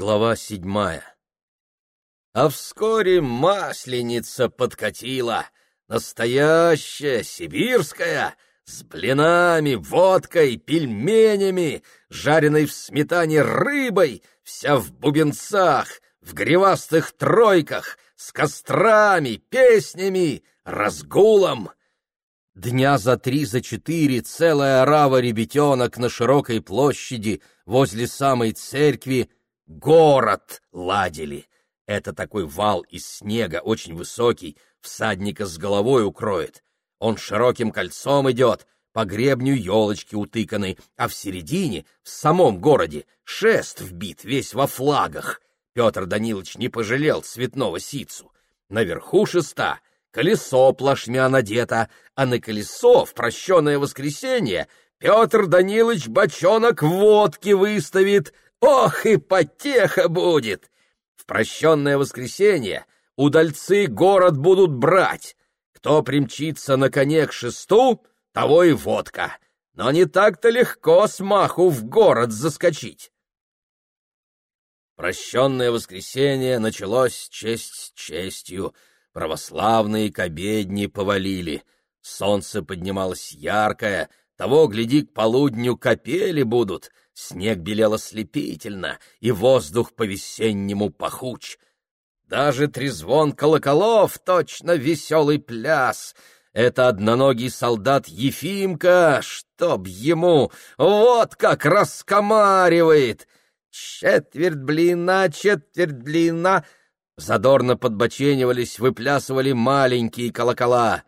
Глава седьмая. А вскоре масленица подкатила, настоящая, сибирская, с блинами, водкой, пельменями, жареной в сметане рыбой, вся в бубенцах, в гривастых тройках, с кострами, песнями, разгулом. Дня за три, за четыре целая орава ребятенок на широкой площади возле самой церкви город ладили. Это такой вал из снега, очень высокий, всадника с головой укроет. Он широким кольцом идет, по гребню елочки утыканы, а в середине, в самом городе, шест вбит весь во флагах. Петр Данилович не пожалел цветного ситцу. Наверху шеста колесо плашмя надето, а на колесо в прощенное воскресенье Петр Данилович бочонок водки выставит. Ох, и потеха будет! В прощенное воскресенье удальцы город будут брать. Кто примчится на коне к шесту, того и водка. Но не так-то легко с маху в город заскочить. Прощенное воскресенье началось честь с честью. Православные к обедне повалили. Солнце поднималось яркое, того, гляди, к полудню капели будут. Снег белел ослепительно, и воздух по-весеннему пахуч. Даже трезвон колоколов — точно веселый пляс. Это одноногий солдат Ефимка, чтоб ему, вот как раскомаривает — Четверть блина, четверть блина. Задорно подбоченивались, выплясывали маленькие колокола.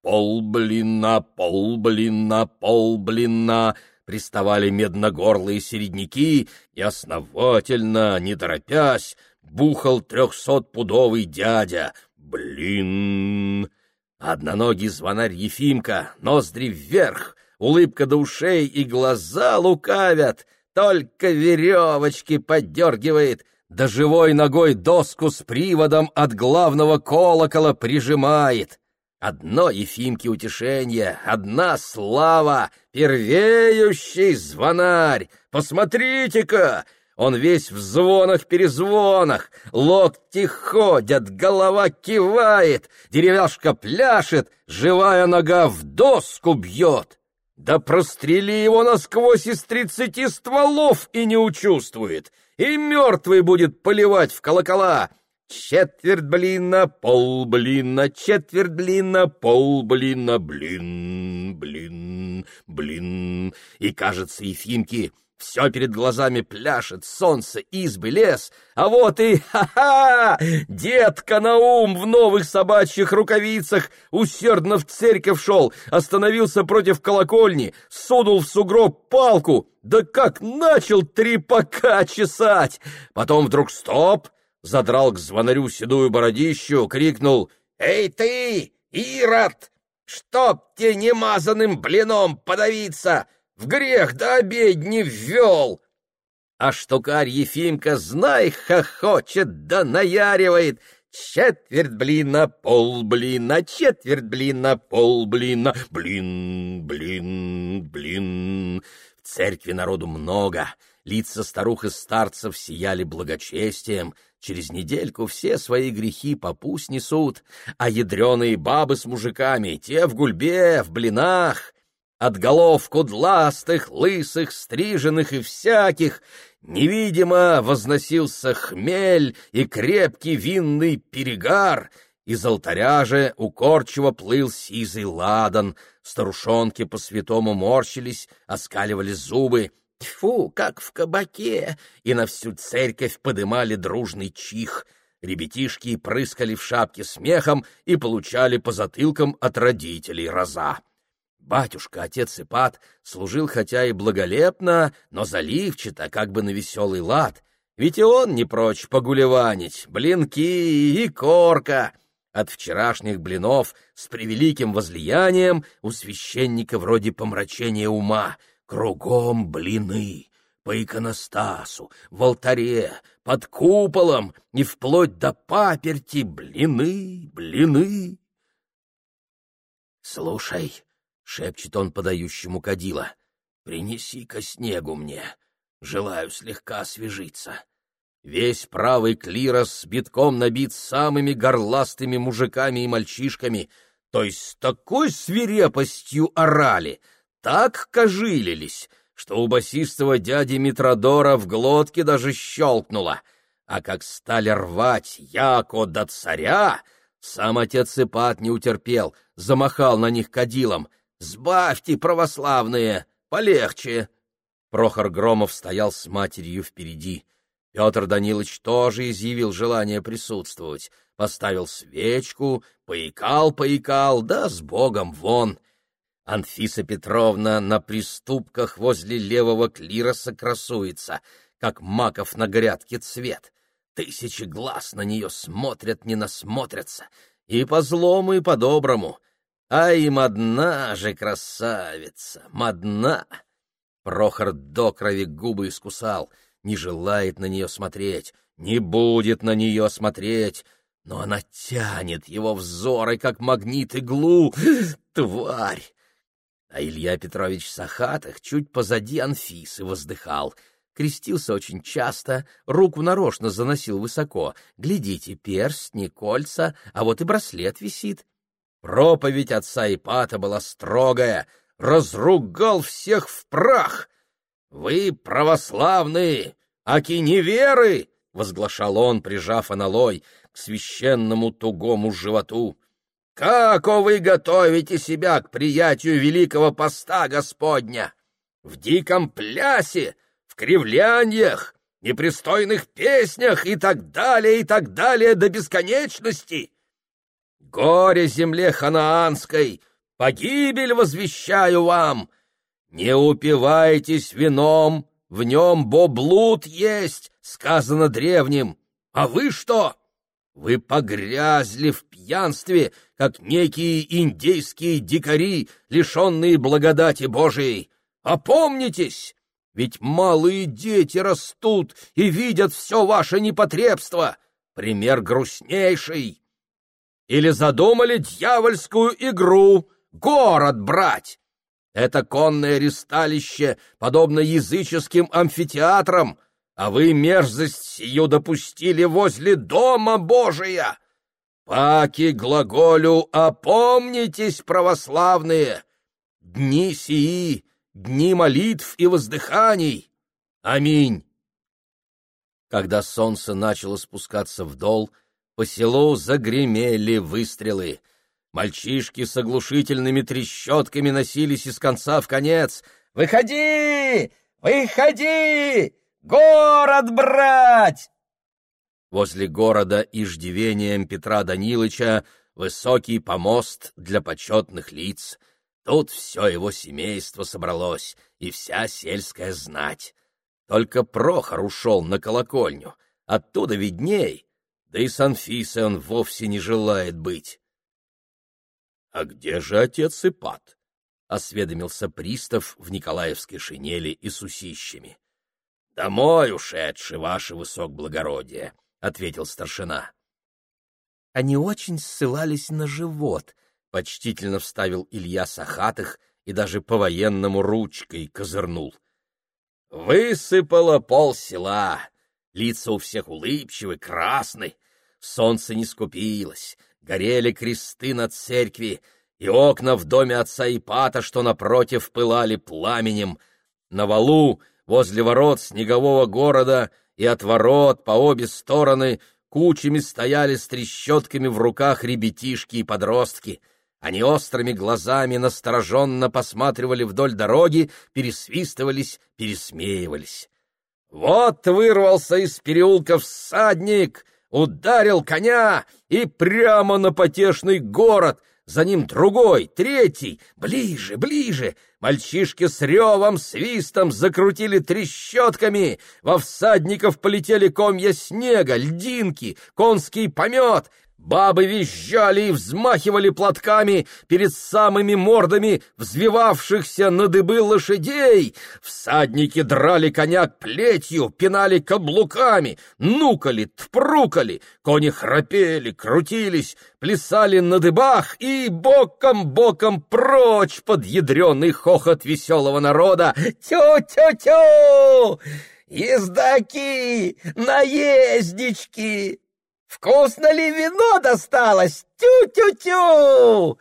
Пол блина, пол блина, пол блина. Приставали медногорлые середняки, и основательно, не торопясь, бухал трехсотпудовый дядя. Блин! Одноногий звонарь Ефимка, ноздри вверх, улыбка до ушей и глаза лукавят — только веревочки поддергивает, да живой ногой доску с приводом от главного колокола прижимает. Одно Ефимке утешение, одна слава, первеющий звонарь. Посмотрите-ка, он весь в звонах-перезвонах, локти ходят, голова кивает, деревяшка пляшет, живая нога в доску бьет. Да прострели его насквозь из тридцати стволов и не учувствует, и мертвый будет поливать в колокола. Четверть блина, пол блина, четверть блина, пол блина, блин, блин, блин. И, кажется, Ефимки все перед глазами пляшет, солнце, избы, лес, а вот и, ха-ха, детка Наум в новых собачьих рукавицах усердно в церковь шел, остановился против колокольни, сунул в сугроб палку, да как начал трепака чесать! Потом вдруг стоп, задрал к звонарю седую бородищу, крикнул «Эй ты, Ирод, чтоб тебе немазанным блином подавиться!» в грех до обедни ввел. А штукарь Ефимка, знай, хохочет да наяривает. Четверть блина, пол блина, четверть блина, пол блина, блин, блин, блин. В церкви народу много, лица старух и старцев сияли благочестием, через недельку все свои грехи попу снесут, а ядреные бабы с мужиками, те в гульбе, в блинах, от голов кудластых, лысых, стриженных и всяких, невидимо возносился хмель и крепкий винный перегар, из алтаря же укорчиво плыл сизый ладан, старушонки по святому морщились, оскаливали зубы, Тьфу, как в кабаке! И на всю церковь подымали дружный чих. Ребятишки прыскали в шапке смехом и получали по затылкам от родителей роза. Батюшка, отец Ипат, служил хотя и благолепно, но заливчато, как бы на веселый лад. Ведь и он не прочь погулеванить, блинки и корка. От вчерашних блинов с превеликим возлиянием у священника вроде помрачения ума. Кругом блины, по иконостасу, в алтаре, под куполом и вплоть до паперти блины, блины. Слушай, — шепчет он подающему кадила. — Принеси-ка снегу мне. Желаю слегка освежиться. Весь правый клирос битком набит самыми горластыми мужиками и мальчишками, то есть с такой свирепостью орали, так кожилились, что у басистого дяди Митродора в глотке даже щелкнуло. А как стали рвать яко до царя, сам отец Ипат не утерпел, замахал на них кадилом. «Сбавьте, православные, полегче!» Прохор Громов стоял с матерью впереди. Петр Данилович тоже изъявил желание присутствовать, поставил свечку, поикал-поикал, да с Богом вон. Анфиса Петровна на приступках возле левого клироса красуется, как маков на грядке цвет. Тысячи глаз на нее смотрят, не насмотрятся, и по злому, и по доброму. А им одна же красавица, модна. Прохор до крови губы искусал — не желает на нее смотреть, не будет на нее смотреть, но она тянет его взоры, как магнит иглу. Тварь! А Илья Петрович Сахатых чуть позади Анфисы воздыхал. Крестился очень часто, руку нарочно заносил высоко. Глядите, перстни, кольца, а вот и браслет висит. Проповедь отца Ипата была строгая, разругал всех в прах. «Вы православные, аки неверы!» — возглашал он, прижав аналой к священному тугому животу. «Как вы готовите себя к приятию великого поста Господня? В диком плясе, в кривляниях, непристойных песнях и так далее, и так далее до бесконечности? Горе земле ханаанской, погибель возвещаю вам!» «Не упивайтесь вином, в нем боблуд есть», — сказано древним. А вы что? Вы погрязли в пьянстве, как некие индейские дикари, лишенные благодати Божией. Опомнитесь, ведь малые дети растут и видят все ваше непотребство. Пример грустнейший. Или задумали дьявольскую игру — город брать? Это конное ристалище, подобно языческим амфитеатрам, а вы мерзость сию допустили возле дома Божия. Паки глаголю «опомнитесь, православные!» Дни сии, дни молитв и воздыханий. Аминь. Когда солнце начало спускаться в дол, по селу загремели выстрелы — Мальчишки с оглушительными трещотками носились из конца в конец. «Выходи! Выходи! Город брать!» Возле города иждивением Петра Данилыча высокий помост для почетных лиц. Тут все его семейство собралось, и вся сельская знать. Только Прохор ушел на колокольню, оттуда видней, да и с Анфисой он вовсе не желает быть. «А где же отец Ипат?» — осведомился пристав в николаевской шинели и с усищами. «Домой ушедший, ваше высокоблагородие», — ответил старшина. Они очень ссылались на живот, — почтительно вставил Илья Сахатых и даже по-военному ручкой козырнул. Высыпало пол села, лица у всех улыбчивы, красны, солнце не скупилось, горели кресты над церкви, и окна в доме отца Ипата, что напротив, пылали пламенем. На валу, возле ворот снегового города и от ворот по обе стороны кучами стояли с трещотками в руках ребятишки и подростки. Они острыми глазами настороженно посматривали вдоль дороги, пересвистывались, пересмеивались. Вот вырвался из переулка всадник, ударил коня и прямо на потешный город, за ним другой, третий, ближе, ближе. Мальчишки с ревом, свистом закрутили трещотками, во всадников полетели комья снега, льдинки, конский помет — Бабы визжали и взмахивали платками перед самыми мордами взвивавшихся на дыбы лошадей. Всадники драли коня плетью, пинали каблуками, нукали, тпрукали. Кони храпели, крутились, плясали на дыбах и боком-боком прочь под ядреный хохот веселого народа. «Тю-тю-тю!» Ездаки! Наезднички! Вкусно ли вино досталось? Тю-тю-тю!»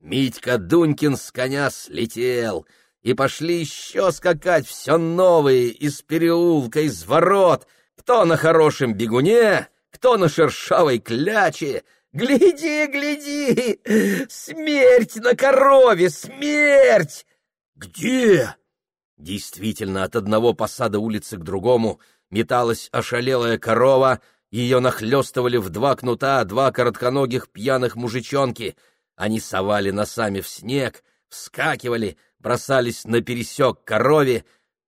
Митька Дунькин с коня слетел, и пошли еще скакать все новые из переулка, из ворот, кто на хорошем бегуне, кто на шершавой кляче. «Гляди, гляди! Смерть на корове! Смерть!» «Где?» Действительно, от одного посада улицы к другому металась ошалелая корова, ее нахлестывали в два кнута два коротконогих пьяных мужичонки. Они совали носами в снег, вскакивали, бросались на пересек корове,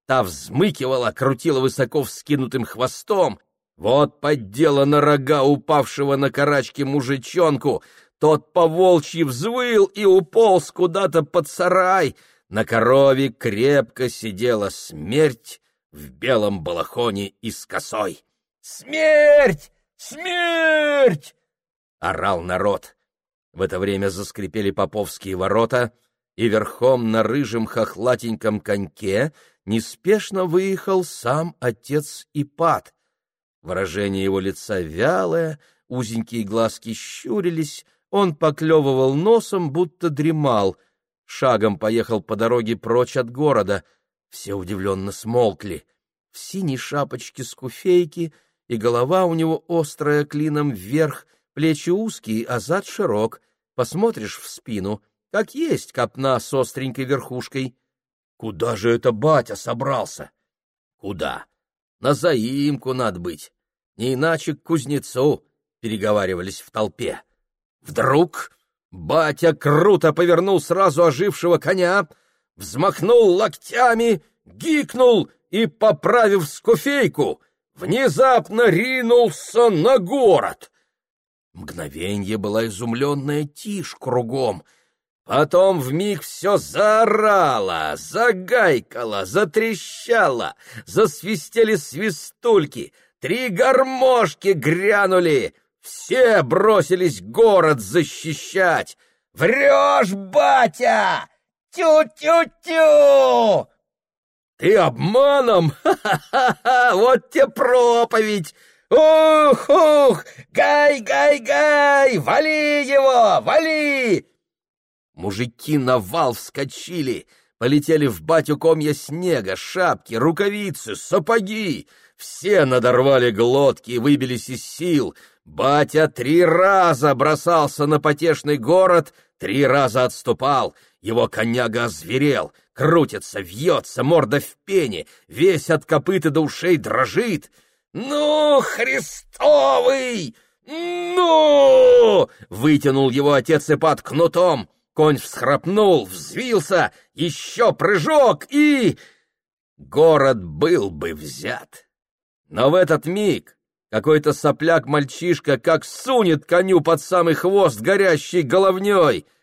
та взмыкивала, крутила высоко вскинутым хвостом. Вот поддела на рога упавшего на карачки мужичонку, тот по волчьи взвыл и уполз куда-то под сарай. На корове крепко сидела смерть в белом балахоне и с косой. «Смерть! Смерть!» — орал народ. В это время заскрипели поповские ворота, и верхом на рыжем хохлатеньком коньке неспешно выехал сам отец Ипат. Выражение его лица вялое, узенькие глазки щурились, он поклевывал носом, будто дремал, шагом поехал по дороге прочь от города. Все удивленно смолкли. В синей шапочке с куфейки — и голова у него острая клином вверх, плечи узкие, а зад широк. Посмотришь в спину, как есть копна с остренькой верхушкой. Куда же это батя собрался? Куда? На заимку надо быть. Не иначе к кузнецу, переговаривались в толпе. Вдруг батя круто повернул сразу ожившего коня, взмахнул локтями, гикнул и, поправив скуфейку, внезапно ринулся на город. Мгновенье была изумленная тишь кругом. Потом вмиг все заорало, загайкало, затрещало, засвистели свистульки, три гармошки грянули. Все бросились город защищать. «Врешь, батя! Тю-тю-тю!» Ты обманом? Ха-ха-ха! Вот те проповедь! Ух, ух! Гай, гай, гай! Вали его! Вали! Мужики на вал вскочили, полетели в батю комья снега, шапки, рукавицы, сапоги. Все надорвали глотки и выбились из сил. Батя три раза бросался на потешный город, три раза отступал. Его коняга озверел — крутится, вьется, морда в пене, весь от копыта до ушей дрожит. «Ну, Христовый! Ну!» — вытянул его отец Ипат кнутом. Конь всхрапнул, взвился, еще прыжок и... Город был бы взят. Но в этот миг какой-то сопляк-мальчишка как сунет коню под самый хвост горящей головней —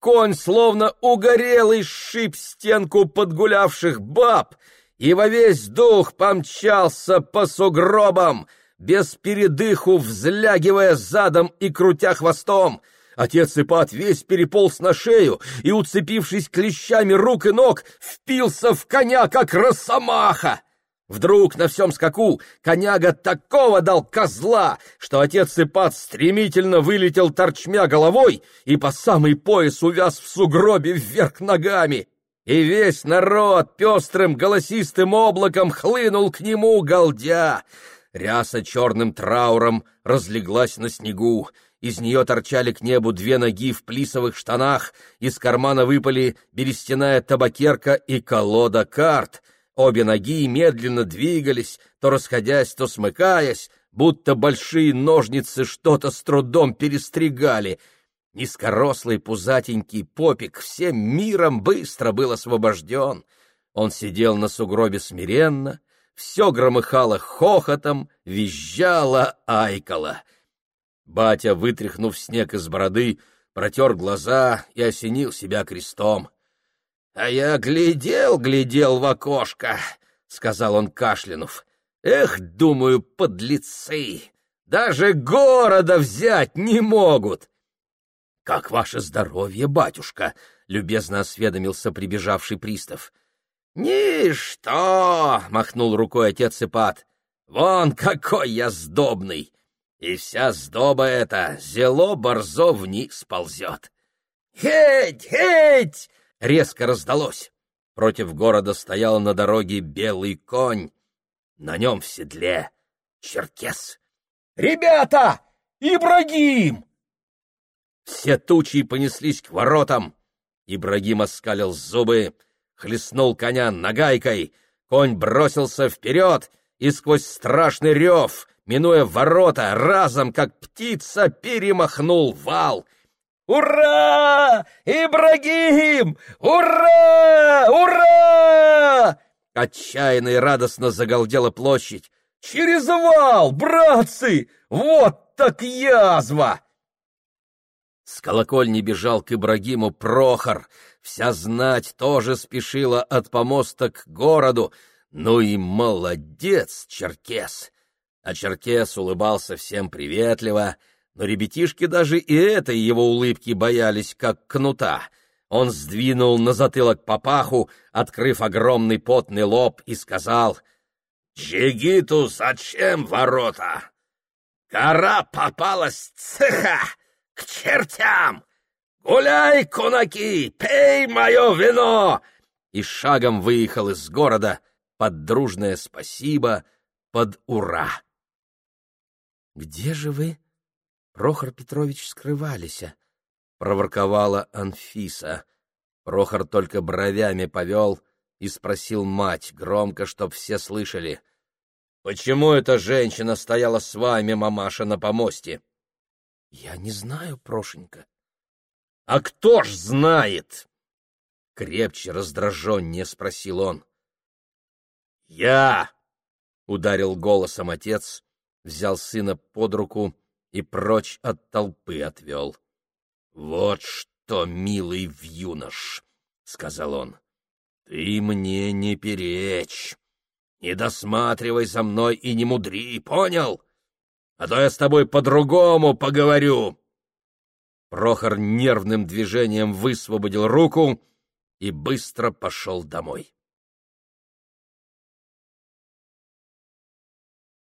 Конь, словно угорелый, шип стенку подгулявших баб и во весь дух помчался по сугробам, без передыху взлягивая задом и крутя хвостом. Отец Ипат весь переполз на шею и, уцепившись клещами рук и ног, впился в коня, как росомаха. Вдруг на всем скаку коняга такого дал козла, что отец Ипат стремительно вылетел торчмя головой и по самый пояс увяз в сугробе вверх ногами. И весь народ пестрым голосистым облаком хлынул к нему, галдя. Ряса черным трауром разлеглась на снегу. Из нее торчали к небу две ноги в плисовых штанах, из кармана выпали берестяная табакерка и колода карт — Обе ноги медленно двигались, то расходясь, то смыкаясь, будто большие ножницы что-то с трудом перестригали. Низкорослый пузатенький попик всем миром быстро был освобожден. Он сидел на сугробе смиренно, все громыхало хохотом, визжало, айкало. Батя, вытряхнув снег из бороды, протер глаза и осенил себя крестом. А я глядел, глядел в окошко, — сказал он кашлянув. Эх, думаю, подлецы! Даже города взять не могут! — Как ваше здоровье, батюшка? — любезно осведомился прибежавший пристав. — «Ничто!» — махнул рукой отец Ипат. «Вон какой я сдобный! И вся сдоба эта зело борзо вниз ползет!» «Хеть! Хеть!» — резко раздалось. Против города стоял на дороге белый конь. На нем в седле черкес. «Ребята! Ибрагим!» Все тучи понеслись к воротам. Ибрагим оскалил зубы, хлестнул коня нагайкой. Конь бросился вперед и сквозь страшный рев, минуя ворота, разом, как птица, перемахнул вал. «Ура! Ибрагим! Ура! Ура!» Отчаянно и радостно загалдела площадь. «Через вал, братцы! Вот так язва!» С колокольни бежал к Ибрагиму Прохор. Вся знать тоже спешила от помоста к городу. Ну и молодец, Черкес! А Черкес улыбался всем приветливо, но ребятишки даже и этой его улыбки боялись, как кнута. Он сдвинул на затылок папаху, открыв огромный потный лоб, и сказал, «Джигиту зачем ворота? Гора попалась цеха!» к чертям! Гуляй, кунаки, пей мое вино!» И шагом выехал из города под дружное спасибо, под ура. «Где же вы, Прохор Петрович, скрывались?» — проворковала Анфиса. Прохор только бровями повел и спросил мать громко, чтоб все слышали. «Почему эта женщина стояла с вами, мамаша, на помосте?» — Я не знаю, Прошенька. — А кто ж знает? — крепче, раздраженнее спросил он. — Я! — ударил голосом отец, взял сына под руку и прочь от толпы отвел. — Вот что, милый вьюнош! — сказал он. — Ты мне не перечь! Не досматривай за мной и не мудри, понял? — а то я с тобой по-другому поговорю. Прохор нервным движением высвободил руку и быстро пошел домой.